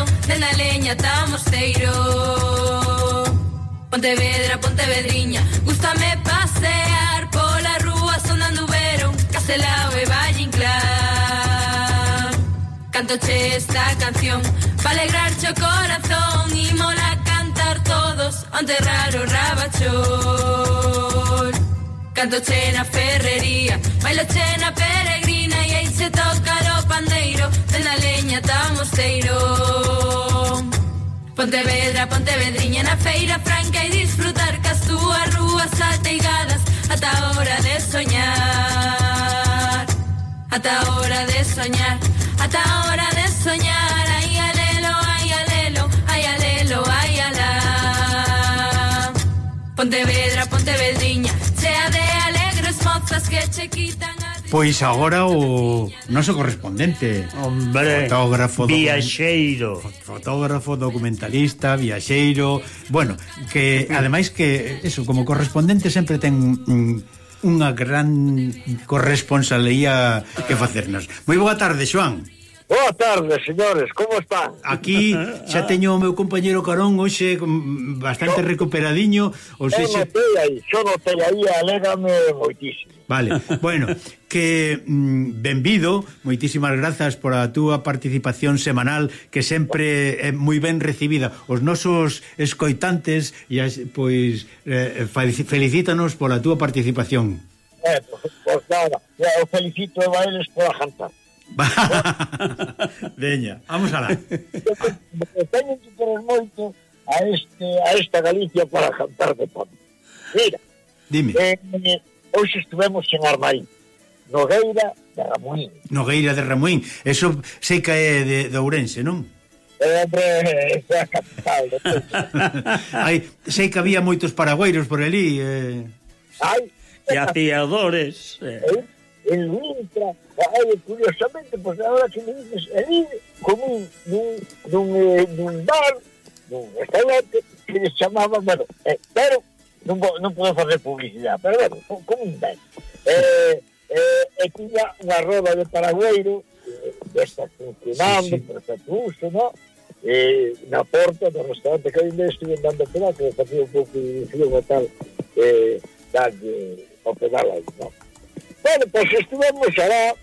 Narón, dende a leña ata mosteiro Pontevedra, Pontevedriña, gustame pasear pola rúa sondando verón, Castelao e Valle Inclán. Cantoche esta canción pa alegrarche o corazón e mola cantar todos onde raro Canto che na ferrería, bailo che na peregrina e aí se toca Pontevedra, Pontevedriña na feira franca e disfrutar cas túas rúas ateigadas ata a hora de soñar. Ata a hora de soñar, ata a hora de soñar. Ai alelo, ai alelo, ai alelo, ai alá. Pontevedra, Pontevedriña, chea de alegres mozas que che quitan Pois agora o noso correspondente. Hombre, fotógrafo Viaxeiro. Fotógrafo, documentalista, viaxeiro. Bueno, que ademais que eso, como correspondente sempre ten mm, unha gran corresponsalía que facernos. Moi boa tarde, Xoan Boa tarde, señores, como están? Aquí xa teño o meu compañeiro Carón hoxe mm, bastante recuperadiño, ou sexa... Eu notei aí, xo notei aí, alégame moitísimo. Vale, bueno, que mm, benvido, moitísimas grazas por a túa participación semanal que sempre é moi ben recibida. Os nosos escoitantes e as, pois eh, felicítanos pola túa participación. Eh, pois, pois nada, eu felicito a eles pola jantar. Veña, vamos alá. Teño que querer moito a, este, a esta Galicia para cantar de pan. Mira, Dime. Eh, hoxe estuvemos en Armarín, Nogueira de Ramuín. Nogueira de Ramuín, eso sei que é de, de Ourense, non? Eh, hombre, é a capital. Ai, sei que había moitos paragüeiros por ali. Eh... Ai, que hacía. Eh. eh? el Intra, ay, curiosamente, pues ahora que me dices, ali comí nun, nun, eh, nun bar, nun restaurante, que les chamaba, bueno, eh, pero non, non podo facer publicidade, pero bueno, comín ben. Eh, eh, e tiña unha roda de paragüeiro, eh, desta funcionando, sí, sí. perfecto uso, no? eh, na porta do restaurante que ainda andando dando pedal, que facía un pouco de edición e tal, eh, dalle o pedal aí, no? Bueno, pois pues estivemos alá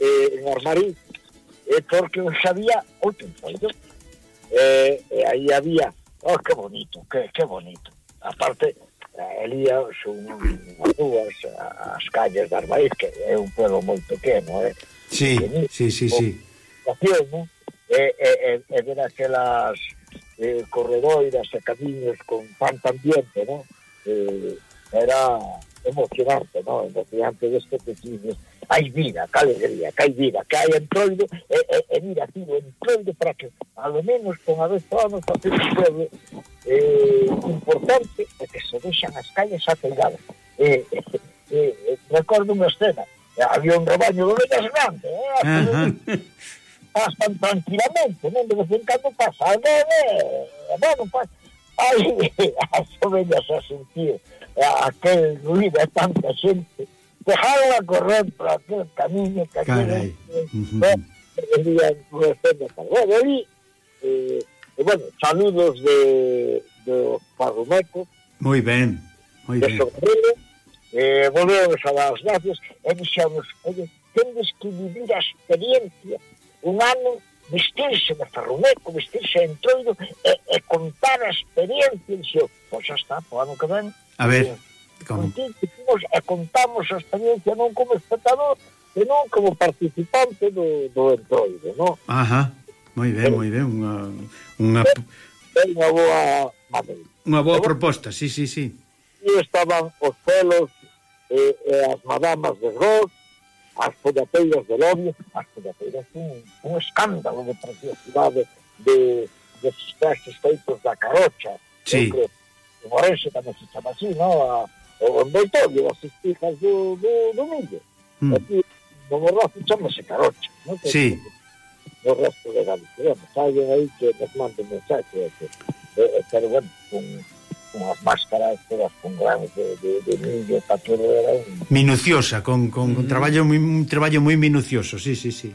eh, en Armarí, eh, porque non sabía o enfollo. Eh, e eh, aí había, oh, que bonito, que, que bonito. Aparte, eh, Elía son unhas dúas as calles de Armarí, que é un pueblo moi pequeno, eh? Sí, sí, sí, sí. Estación, ¿no? E, e, e, e ver aquelas eh, corredoiras e camiños con tanto ambiente, no? Eh, era emocionante, ¿no? Emocionante desto que ti dices, hai vida, que alegría, que hai vida, que hai entroido, e, eh, e, eh, e eh, mira, tío, entroido para que, a lo menos, con a vez anos, facer un pueblo eh, importante e que se deixan as calles acelgadas. Eh, eh, eh, recordo unha escena, había un rebaño de ovellas grande, eh? Ajá. pasan tranquilamente, non? De vez en cando pasa, a bueno, pasa, Ai, as ovellas a sentir a aquel ruido de tanta xente, dejarla correr por aquel camiño que aquel día Bueno, ali, eh, eh, bueno, saludos de, de Parrumeco. Moi ben, moi ben. Sobrero, eh, volvemos a dar as gracias. Eh, e dixamos, oye, tendes que vivir a experiencia un ano vestirse de ferrumeco, vestirse de entroido e, e contar a experiencia, e dixo, pois xa está, po ano que ven, A ver, con... a eh, contamos a experiencia non como espectador, senón como participante do, do entroido, non? Ajá, moi ben, moi ben, unha... unha... Unha boa... Unha boa proposta, sí, sí, sí. E estaban os pelos, eh, eh, as madamas de Ross, as follateiras de Lobio, as follateiras un, un escándalo de preciosidade de, de, de festas feitos da carocha. Sí. Entre, o Morense tamén se chama así, no? A, o envoltorio, as асистí do, do, mundo. Mm. Aquí, no borrazo chamase carocha, ¿no? Que sí. No resto de Galicia. Pues alguén aí que nos mande mensaje, que, eh, pero bueno, con, con as máscaras todas con granos de, de, de millo, está todo era un... Minuciosa, con, con mm. un traballo moi, un traballo moi minucioso, sí, sí, sí.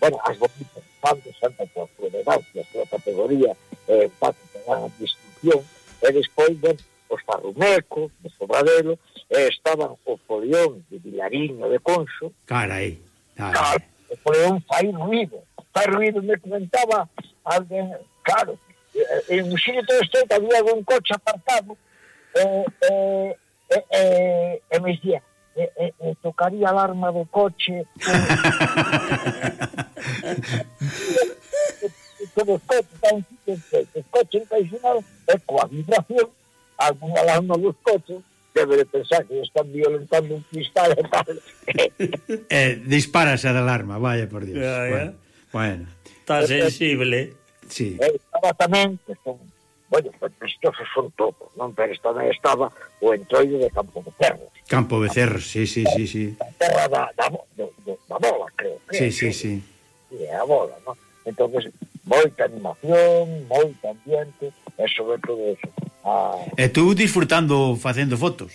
Bueno, as bonitas, pan de Santa Cruz, de Galicia, a súa categoría, eh, pan de distinción, e despois ben, os Farrumeco, de Sobradelo, e estaban o Polión de Vilariño de Conso. Carai, carai. Claro, o Polión fai ruido, fai ruido, me comentaba alguén, claro, en un sitio todo este había un coche apartado, e, eh, eh, eh, e me dicía, e, e, e tocaría a alarma do coche. Todo coche está un sitio perfecto. Os coches ocasionados é coa vibración, algún alarma dos coches, debe de pensar que están violentando un cristal e tal. eh, disparase a alarma, vaya por Dios. Ya, ya. Bueno, bueno. Está sensible. Sí. Eh, estaba tamén, que son, bueno, preciosos son todos, non? Pero tamén estaba o entroido de Campo Becerros. Campo Becerro, sí, sí, sí, sí. A terra da, da, da, da bola, creo. creo sí, sí, sí. Sí, a bola, non? entón moita animación moita ambiente e sobre todo eso a... e tú disfrutando facendo fotos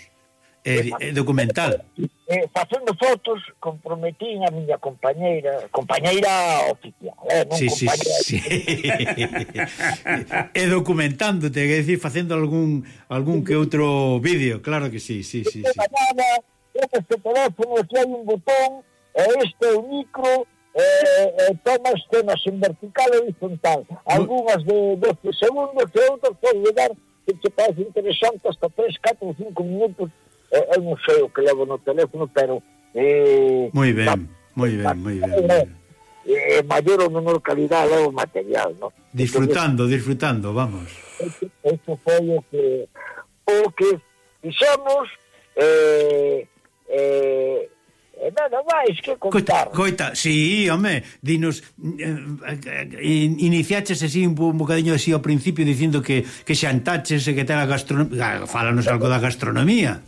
e, e documental. Eh, facendo fotos, comprometín a miña compañeira, compañeira oficial, eh, non sí, compañeira. Sí, sí. e documentándote, que decir, facendo algún algún que outro vídeo, claro que sí, sí, sí. sí. Este teléfono, que hai un botón, e este é o micro, eh, eh, tomas temas en vertical e horizontal, algunhas de 12 segundos e outras pode llegar que te parece interesante hasta 3, 4, 5 minutos. Eh, eu non sei o que levo no teléfono pero eh, moi ben, moi ben, moi ben, ben. Eh, eh, maior ou menor calidad levo material no? disfrutando, Entonces, disfrutando, vamos. Isto foi o que o que fixemos eh, nada máis que contar. Coita, si, sí, home, dinos, eh, eh iniciaches así un, un bocadiño así ao principio dicindo que, que xantaches e que ten a gastronomía, falanos algo da gastronomía.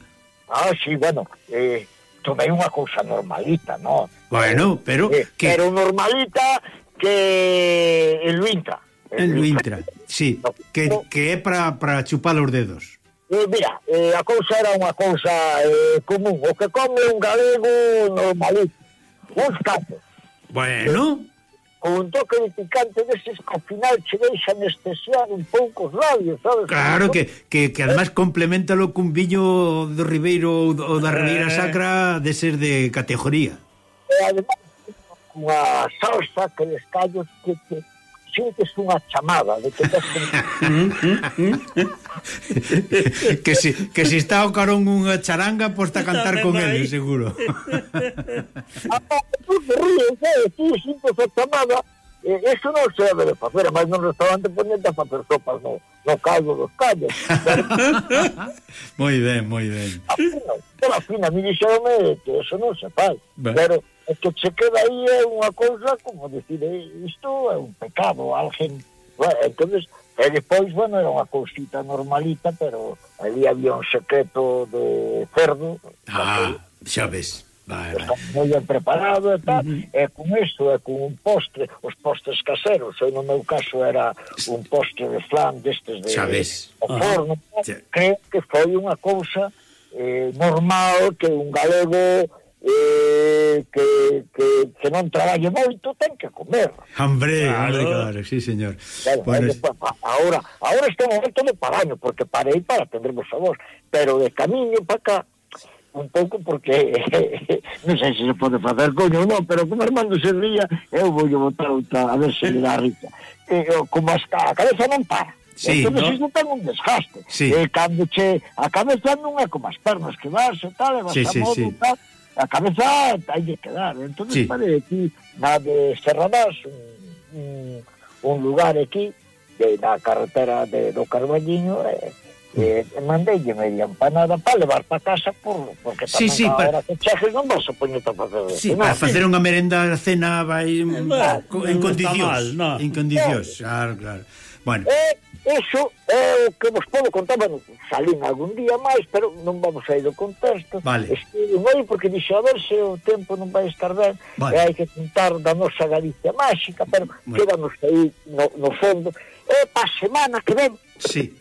Ah, sí, bueno, eh, tomei unha cousa normalita, no? Bueno, pero... Eh, que... Pero normalita que el Luintra. El, Luintra, sí, no, que, no. que é para chupar os dedos. Eh, mira, eh, a cousa era unha cousa eh, común. O que come un galego normalito. Uns capos. Bueno. Con un toque de picante deses que ao final che deixa anestesiar un pouco os labios, sabes? Claro, que, que, que además eh? complementalo cun viño do Ribeiro ou da Ribeira eh. Sacra de ser de categoría. E eh, además, unha salsa que les callos que te sientes unha chamada de que estás... que, si, que si está o carón unha charanga, posta a cantar con ele, seguro. ah, tú te ríes, eh, tú sientes a chamada, eh, eso non se debe de facer, mas no restaurante ponente a facer sopas, no, no caldo dos callos. Pero... moi ben, moi ben. A fina, a fina, a mi dixome eh, que eso non se fai, ben. pero é que se queda aí é unha cousa como decir, eh, isto é un pecado, alguén... Bueno, entonces, e despois, bueno, era unha cousita normalita, pero ali había un secreto de cerdo. Ah, que, xa ves. Moi ben preparado e tal, uh e con isto, e con un postre, os postres caseros, eu no meu caso era un postre de flan destes de, xa ves. o forno, uh creo que foi unha cousa eh, normal que un galego eh, que, que, que non traballe moito ten que comer. Hambre, claro. hambre, claro, sí, señor. Claro, bueno, eh, es... Ahora, ahora este momento de paraño, porque parei para atendervos a vos, pero de camiño para acá, un pouco porque non sei se se pode facer coño ou non, pero como Armando se ría, eu vou botar outra, a ver se le dá rica. E, eh, como a cabeza non para. Sí, entón, no? iso ten un desgaste. Sí. E eh, cando che a cabeza non é como as pernas que vas e tal, e vas sí, a modo sí, sí. tal, a cabeza hai de quedar. Entón, sí. pare, aquí, na de Serradas, un, un, un lugar aquí, de, na carretera de, do Carballiño, eh, Eh, mm. mandei media empanada para levar para casa por, porque sí, tamén sí, a hora que chegue non vos a poñeta a facer sí, para facer unha merenda cena vai eh, en, no, en, condicións mal, no. en condicións claro, claro bueno eh, Eso é o que vos podo contar, bueno, salín algún día máis, pero non vamos a ir do contexto. Vale. Estive moi porque dixo, a ver se o tempo non vai estar ben, vale. e hai que contar da nosa Galicia máxica, pero bueno. quedanos aí no, no fondo. E pa semana que ven... Sí,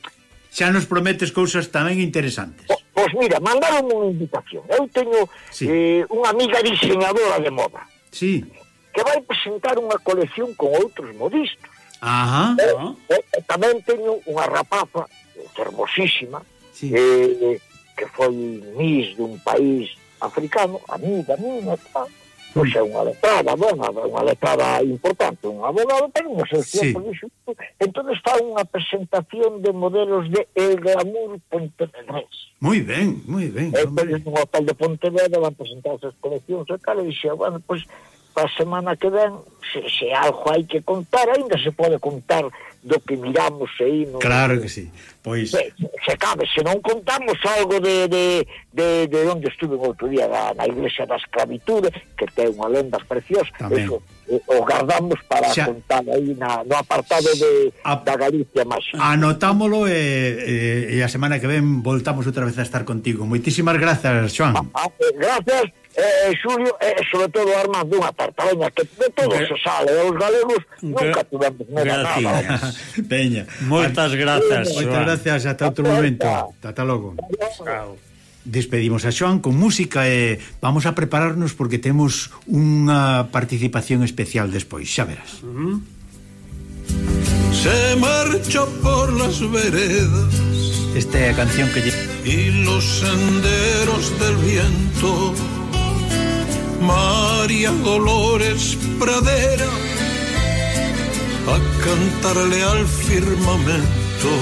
xa nos prometes cousas tamén interesantes. O, pois mira, mandaron unha invitación. Eu teño sí. eh, unha amiga diseñadora de moda. Sí. Que vai presentar unha colección con outros modistas Ajá. Eh, ah. eh, tamén teño unha rapaza hermosísima sí. eh, que foi mis dun país africano, amiga mía, tá? Pois é unha letrada, bona, unha letrada importante, un abogado, pero non sei se sí. Entón está unha presentación de modelos de El Glamour Pontevedrés. Moi ben, moi ben. E, pois, un hotel de Pontevedra van presentar as coleccións e tal, e dixía, bueno, pois, pues, pa semana que ven se, se algo hai que contar aínda se pode contar do que miramos aí no... claro que sí pois se, se cabe, se non contamos algo de, de, de, de onde estuve o outro día na, na iglesia da esclavitude que ten unha lendas preciosa Tamén. eso eh, o guardamos para xa, contar aí na, no apartado de, a, da Galicia máxica. Anotámolo e, e, e a semana que ven voltamos outra vez a estar contigo. Moitísimas grazas, Joan. Ah, ah eh, gracias Eh, eh, Xulio, e eh, sobre todo armas dunha tartaveña que de todo se sale, eh, os galegos nunca tivemos nada nada. Peña, moitas grazas. Moitas grazas, ata outro momento. Ata logo. Chao. Despedimos a Xoan con música e vamos a prepararnos porque temos unha participación especial despois, xa verás. Mm-hmm. Se marcha por las veredas Esta é a canción que lle... Y los senderos del viento María Dolores Pradera a cantarle al firmamento.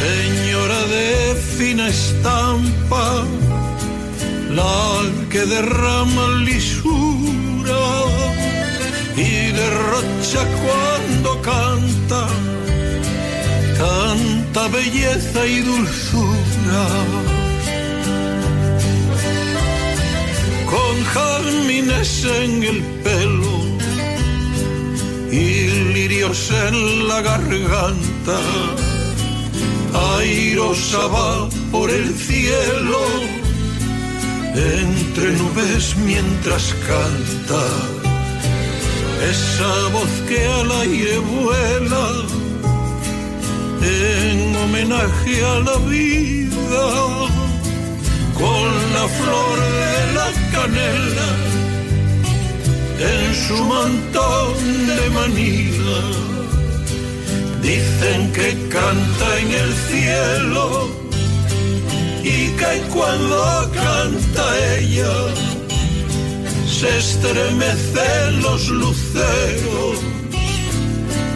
Señora de fina estampa, la que derrama lisura y derrocha cuando canta tanta belleza y dulzura. Con jazmines en el pelo y lirios en la garganta, airosa va por el cielo entre nubes mientras canta. Esa voz que al aire vuela en homenaje a la vida con la flor en su mantón de Manila. Dicen que canta en el cielo y que cuando canta ella se estremecen los luceros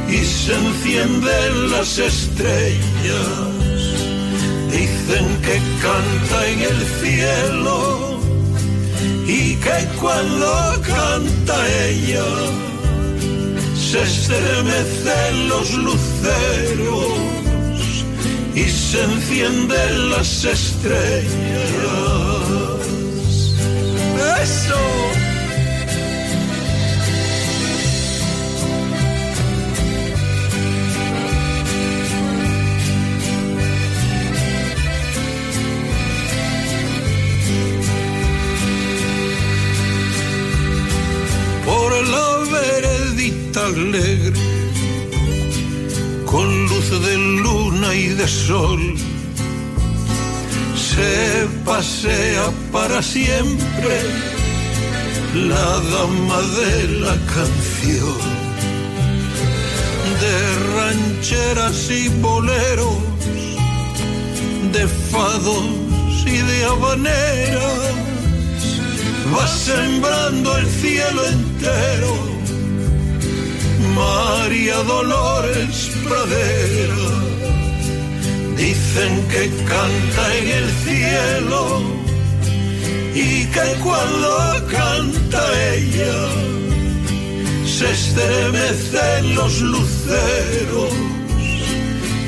y se encienden las estrellas. Dicen que canta en el cielo y que cuando canta ella se estremecen los luceros y se encienden las estrellas. Eso. Alegre, con luz de luna y de sol, se pasea para siempre la dama de la canción, de rancheras y boleros, de fados y de habaneras va sembrando el cielo entero. María Dolores Pradera, dicen que canta en el cielo y que cuando canta ella se estremecen los luceros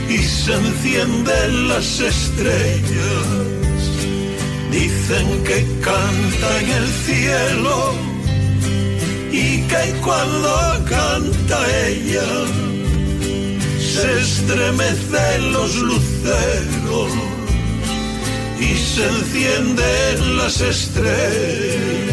y se encienden las estrellas. Dicen que canta en el cielo y cuando canta ella se estremecen los luceros y se encienden las estrellas.